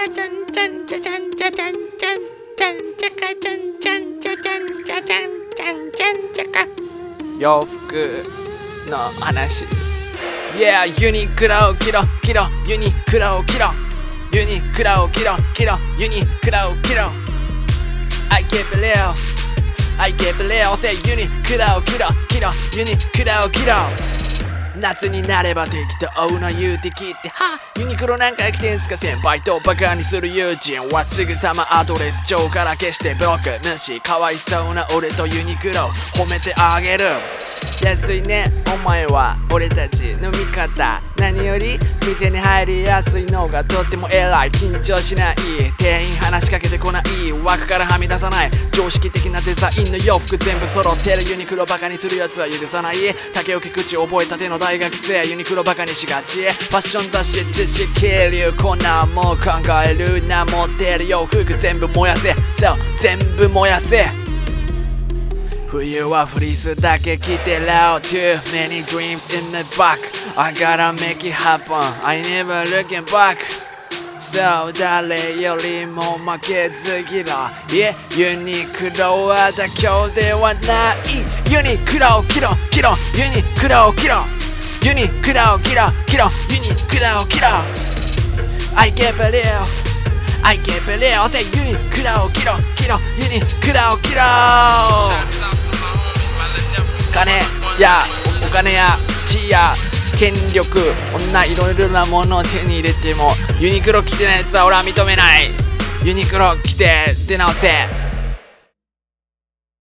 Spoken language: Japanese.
かちゃんちゃんちゃちゃんちゃちゃんちゃんちゃんちゃかちゃんちゃんちゃちゃんちゃちゃんちゃんちゃんちゃか洋服の話 Yeah ユニクロを着ろ着ろユニクロを着ろユニクロを着ろ着ろユニクロを着ろ I keep it real I keep it real say ユニクロを着ろ着ろユニクロを着ろ夏になれば適当な言うてきってはユニクロなんか着てんすか先輩とバカにする友人はすぐさまアドレス帳から消してブロック主かわいそうな俺とユニクロ褒めてあげる。安いねお前は俺たちの味方。何より店に入りやすいのがとっても偉い。緊張しない。店員話しかけい枠からはみ出さない。常識的なデザインの洋服全部揃ってるユニクロバカにするやつは許さない。竹置口覚えたての大学生ユニクロバカにしがち。ファッション雑誌知識流こんなんも考えるな持ってる洋服全部燃やせ。そう全部燃やせ。冬はフリースだけ着てろ Too many dreams in the back I gotta make it happen I never looking back そう誰よりも負けず嫌い。ユニクロは妥協ではない。ユニクロを着ろ着ろユニクロを着ろユニクロを着ろ着ろユニクロを着ろ I get it real I get it real Say ユニクロを着ろ着ろユニクロを着ろ金。や。お金や。地位や。権力こんないろいろなものを手に入れてもユニクロ着てないやつは俺は認めない。ユニクロ着て出直せ。